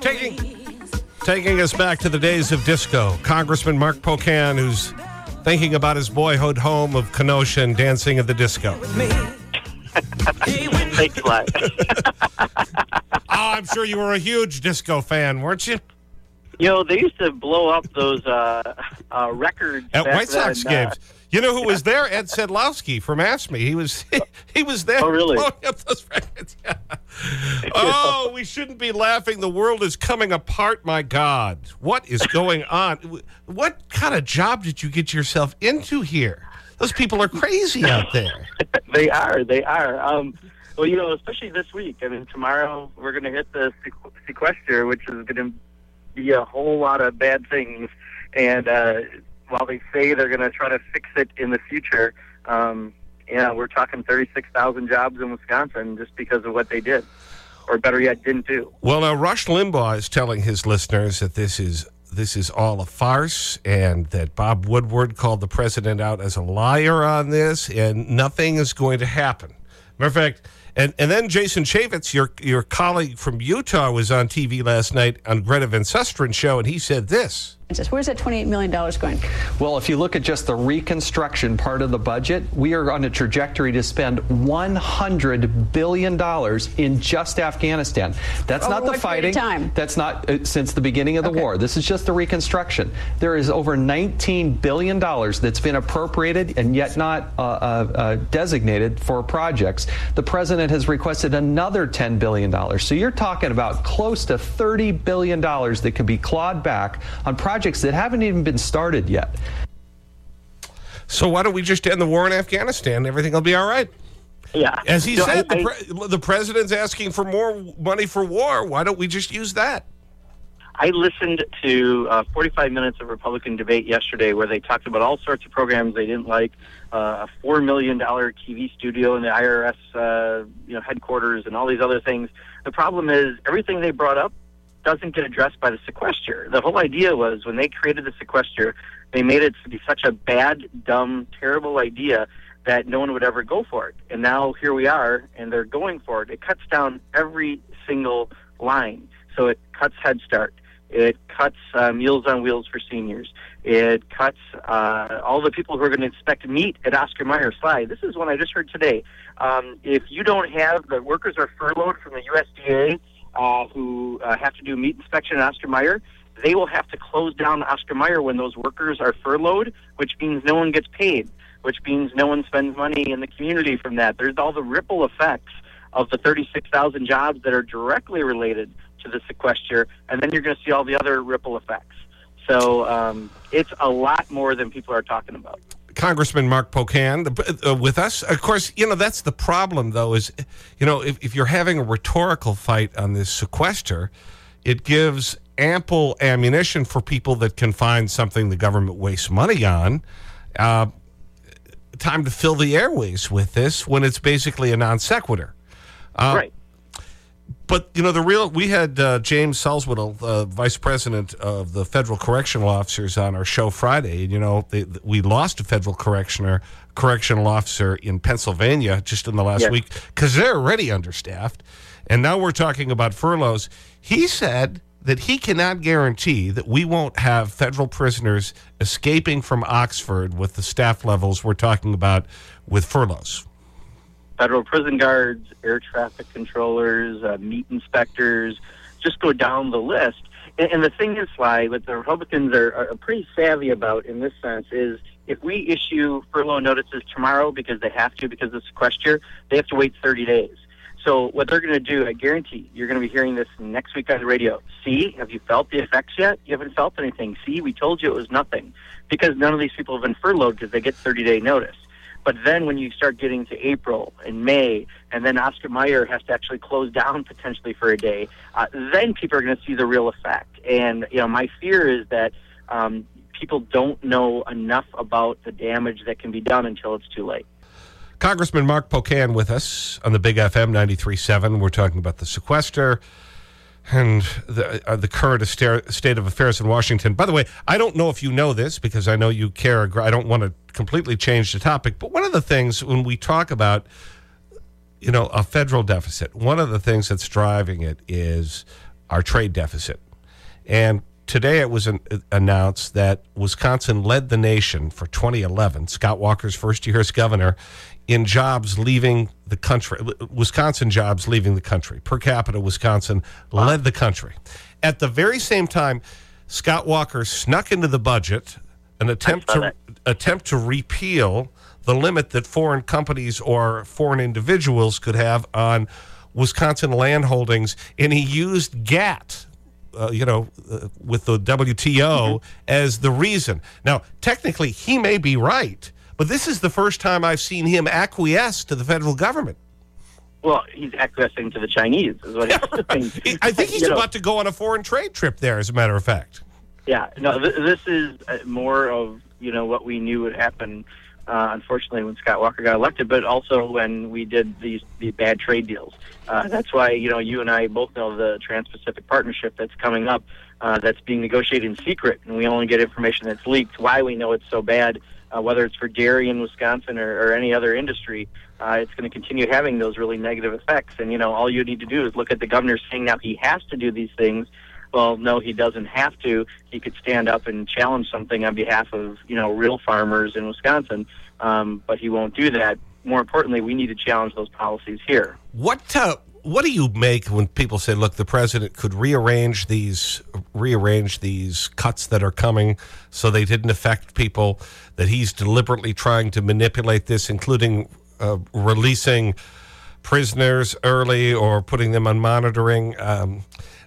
Taking- Taking us back to the days of disco, Congressman Mark Pocan, who's thinking about his boyhood home of Kenosha and dancing at the disco. me. Hey, Thanks a lot. Oh, I'm sure you were a huge disco fan, weren't you? you know, they used to blow up those uh, uh, records At White Sox then, uh, games. You know who was there? Ed Sedlowski from AFSCME. He was he was there. Oh, really? blowing up those records. Yeah. Oh, we shouldn't be laughing. The world is coming apart. My God, what is going on? What kind of job did you get yourself into here? Those people are crazy out there. they are. They are. Um, well, you know, especially this week. I mean, tomorrow we're going to hit the sequ- sequester, which is going to be a whole lot of bad things. And uh, while they say they're going to try to fix it in the future, um, yeah, we're talking 36,000 jobs in Wisconsin just because of what they did, or better yet, didn't do. Well, now Rush Limbaugh is telling his listeners that this is this is all a farce and that Bob Woodward called the president out as a liar on this and nothing is going to happen. Matter of fact, and, and then Jason Chaffetz, your, your colleague from Utah, was on TV last night on Greta Van Susteren's show, and he said this. Where's that $28 million going? Well, if you look at just the reconstruction part of the budget, we are on a trajectory to spend $100 billion in just Afghanistan. That's Over not the fighting. time? That's not uh, since the beginning of the Okay. war. This is just the reconstruction. There is over $19 billion that's been appropriated and yet not uh, uh, uh, designated for projects. The president has requested another $10 billion. So you're talking about close to $30 billion that could be clawed back on projects that haven't even been started yet. So why don't we just end the war in Afghanistan? Everything will be all right. Yeah. As he No, said, I- the, I- pre the president's asking for more money for war. Why don't we just use that? I listened to uh, 45 minutes of Republican debate yesterday where they talked about all sorts of programs they didn't like, uh, a $4 million TV studio in the IRS uh, you know, headquarters, and all these other things. The problem is everything they brought up doesn't get addressed by the sequester. The whole idea was when they created the sequester, they made it to be such a bad, dumb, terrible idea that no one would ever go for it. And now here we are, and they're going for it. It cuts down every single line. So it cuts Head Start. It cuts uh, Meals on Wheels for seniors. It cuts uh, all the people who are going to inspect meat at Oscar Mayer Sly. This is one I just heard today. Um, if you don't have the workers are furloughed from the USDA uh, who uh, have to do meat inspection at Oscar Mayer, they will have to close down Oscar Mayer when those workers are furloughed, which means no one gets paid, which means no one spends money in the community from that. There's all the ripple effects of the 36,000 jobs that are directly related to the sequester, and then you're going to see all the other ripple effects. So um, it's a lot more than people are talking about. Congressman Mark Pocan uh, with us. Of course, you know, that's the problem, though, is, you know, if, if you're having a rhetorical fight on this sequester, it gives ample ammunition for people that can find something the government wastes money on. Uh, time to fill the airways with this when it's basically a non sequitur. right. But, you know, the real, we had uh, James Salzwedel, uh, Vice President of the Federal Correctional Officers, on our show Friday. And, you know, they, we lost a federal correctioner, correctional officer in Pennsylvania just in the last Yes. week because they're already understaffed. And now we're talking about furloughs. He said that he cannot guarantee that we won't have federal prisoners escaping from Oxford with the staff levels we're talking about with furloughs. Federal prison guards, air traffic controllers, uh, meat inspectors, just go down the list. And, and the thing is, Sly, what the Republicans are, are pretty savvy about in this sense is if we issue furlough notices tomorrow because they have to because of sequester, they have to wait 30 days. So what they're going to do, I guarantee, you're going to be hearing this next week on the radio. See, have you felt the effects yet? You haven't felt anything. See, we told you it was nothing because none of these people have been furloughed because they get 30 day notice. But then when you start getting to April and May, and then Oscar Mayer has to actually close down potentially for a day, uh, then people are going to see the real effect. And you know, my fear is that um, people don't know enough about the damage that can be done until it's too late. Congressman Mark Pocan with us on the Big FM 93.7. We're talking about the sequester. And the, uh, the current state of affairs in Washington. By the way, I don't know if you know this because I know you care. I don't want to completely change the topic, but one of the things when we talk about, you know, a federal deficit, one of the things that's driving it is our trade deficit. And today it was an, announced that Wisconsin led the nation for 2011, Scott Walker's first year as governor, in jobs leaving the country, Wisconsin jobs leaving the country. Per capita, Wisconsin led the country. At the very same time, Scott Walker snuck into the budget an attempt to, attempt to repeal the limit that foreign companies or foreign individuals could have on Wisconsin land holdings, and he used GATT, uh, you know, uh, with the WTO as the reason. Now, technically, he may be right, but this is the first time I've seen him acquiesce to the federal government. Well, he's acquiescing to the Chinese, is what he's doing. I think he's You know, about to go on a foreign trade trip there, as a matter of fact. Yeah, no, th- this is uh, more of you know what we knew would happen. Uh, unfortunately, when Scott Walker got elected, but also when we did these the bad trade deals. Uh, that's why you know you and I both know the Trans-Pacific Partnership that's coming up. Uh, that's being negotiated in secret, and we only get information that's leaked. Why we know it's so bad, uh, whether it's for dairy in Wisconsin or, or any other industry, uh, it's going to continue having those really negative effects. And you know, all you need to do is look at the governor saying now he has to do these things well, no, he doesn't have to. He could stand up and challenge something on behalf of you know real farmers in Wisconsin, um, but he won't do that. More importantly, we need to challenge those policies here. What, uh, what do you make when people say, look, the president could rearrange these, rearrange these cuts that are coming so they didn't affect people, that he's deliberately trying to manipulate this, including uh, releasing prisoners early or putting them on monitoring? Um,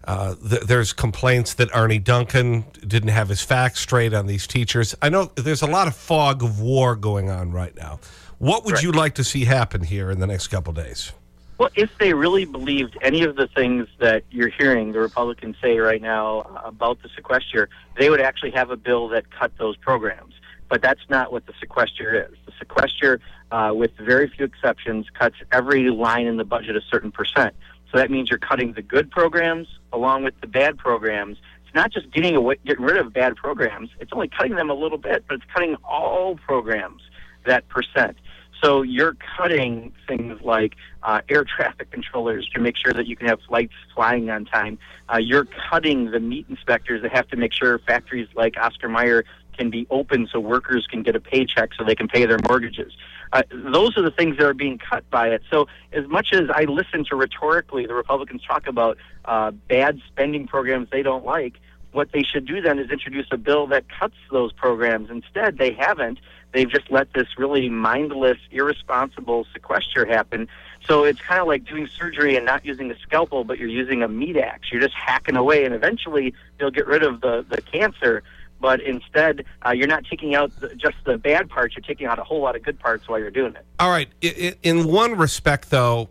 uh, th there's complaints that Arne Duncan didn't have his facts straight on these teachers. I know there's a lot of fog of war going on right now. What would you like to see happen here in the next couple days? Well, if they really believed any of the things that you're hearing the Republicans say right now about the sequester, they would actually have a bill that cut those programs. But that's not what the sequester is. The sequester, uh, with very few exceptions, cuts every line in the budget a certain percent. So that means you're cutting the good programs along with the bad programs. It's not just getting away, getting rid of bad programs. It's only cutting them a little bit, but it's cutting all programs that percent. So you're cutting things like uh, air traffic controllers to make sure that you can have flights flying on time. Uh, you're cutting the meat inspectors that have to make sure factories like Oscar Mayer can be open so workers can get a paycheck so they can pay their mortgages. Uh, those are the things that are being cut by it. So, as much as I listen to rhetorically the Republicans talk about uh, bad spending programs they don't like, what they should do then is introduce a bill that cuts those programs. Instead, they haven't. They've just let this really mindless, irresponsible sequester happen. So it's kind of like doing surgery and not using a scalpel, but you're using a meat axe. You're just hacking away, and eventually they'll get rid of the, the cancer. But instead, uh, you're not taking out the, just the bad parts. You're taking out a whole lot of good parts while you're doing it. All right. I- I- In one respect, though,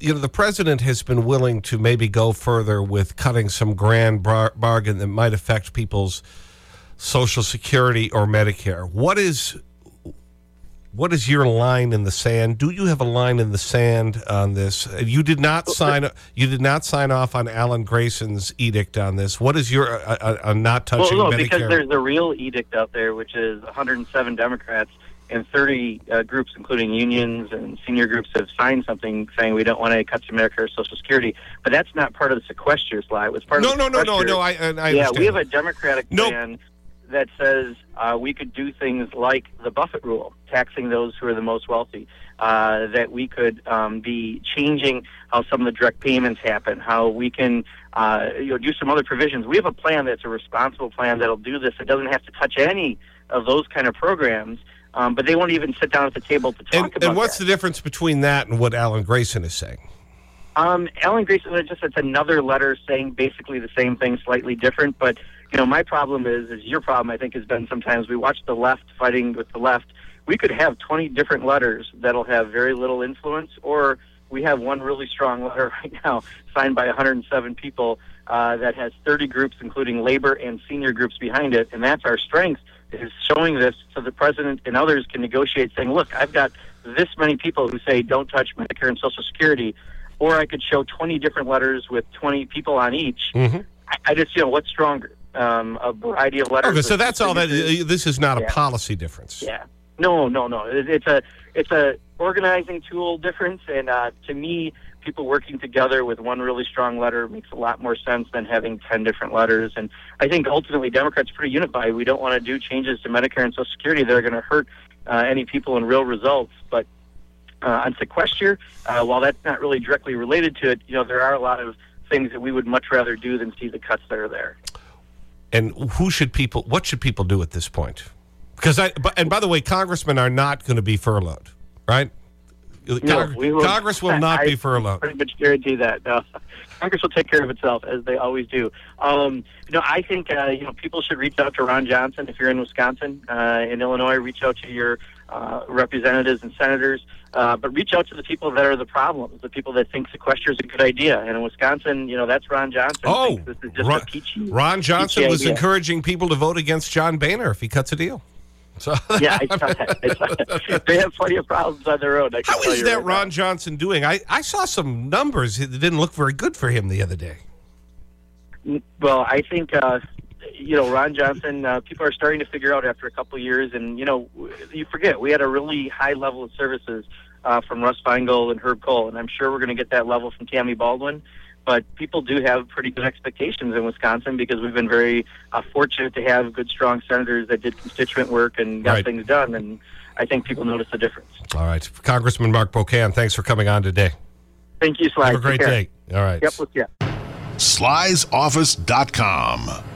you know, the president has been willing to maybe go further with cutting some grand bar bargain that might affect people's Social Security or Medicare. What is, what is your line in the sand? Do you have a line in the sand on this? You did not sign, you did not sign off on Alan Grayson's edict on this. What is your, uh, uh, not touching well, no, Medicare? because there's a real edict out there, which is 107 Democrats and 30 uh, groups, including unions and senior groups, have signed something saying we don't want to Medicare or Social Security. But that's not part of the sequester Sly. It was part no, of the no, no, no, no, I, I I yeah, understand. we have a Democratic Nope. plan that says uh, we could do things like the Buffett rule, taxing those who are the most wealthy. Uh, that we could um, be changing how some of the direct payments happen. How we can uh, you know do some other provisions. We have a plan that's a responsible plan that'll do this. It doesn't have to touch any of those kind of programs. Um, but they won't even sit down at the table to talk And, about and what's that. the difference between that and what Alan Grayson is saying? Um, Alan Grayson just it's another letter saying basically the same thing, slightly different. But you know, my problem is, is your problem. I think has been sometimes we watch the left fighting with the left. We could have 20 different letters that'll have very little influence, or we have one really strong letter right now signed by 107 people uh, that has 30 groups, including labor and senior groups behind it, and that's our strength is showing this so the president and others can negotiate, saying, "Look, I've got this many people who say don't touch Medicare and Social Security." or I could show 20 different letters with 20 people on each. I, I just, you know, what's stronger? Um, a variety of letters. Okay, so that's all that, this is not a policy difference. Yeah. No, no, no. It's a it's a organizing tool difference, and uh, to me, people working together with one really strong letter makes a lot more sense than having ten different letters. And I think ultimately, Democrats are pretty unified. We don't want to do changes to Medicare and Social Security that are going to hurt uh, any people in real results, but. Uh, on sequester, uh, while that's not really directly related to it, you know there are a lot of things that we would much rather do than see the cuts that are there. And who should people, what should people do at this point? Because I, but- and by the way, congressmen are not going to be furloughed, right? No, Cong- will- Congress will not be I furloughed. Pretty much guarantee that. No. Congress will take care of itself as they always do. Um, you know, I think uh, you know people should reach out to Ron Johnson if you're in Wisconsin, uh, in Illinois. Reach out to your uh, representatives and senators, uh, but reach out to the people that are the problems, the people that think sequester is a good idea. And in Wisconsin, you know, that's Ron Johnson. Oh, this is just Ron, a peachy, Ron Johnson peachy was idea. encouraging people to vote against John Boehner if he cuts a deal. So Yeah, I saw that. I saw that. they have plenty of problems on their own. How is that right Ron now. Johnson doing? I, I saw some numbers that didn't look very good for him the other day. Well, I think uh, you know Ron Johnson. Uh, people are starting to figure out after a couple of years, and you know, you forget we had a really high level of services uh, from Russ Feingold and Herb Kohl, and I'm sure we're going to get that level from Tammy Baldwin. But people do have pretty good expectations in Wisconsin because we've been very uh, fortunate to have good, strong senators that did constituent work and got Right. things done. And I think people notice the difference. All right. Congressman Mark Pocan, thanks for coming on today. Thank you, Sly. Have a great day. All right. Yep. Let's, yeah. slysoffice.com.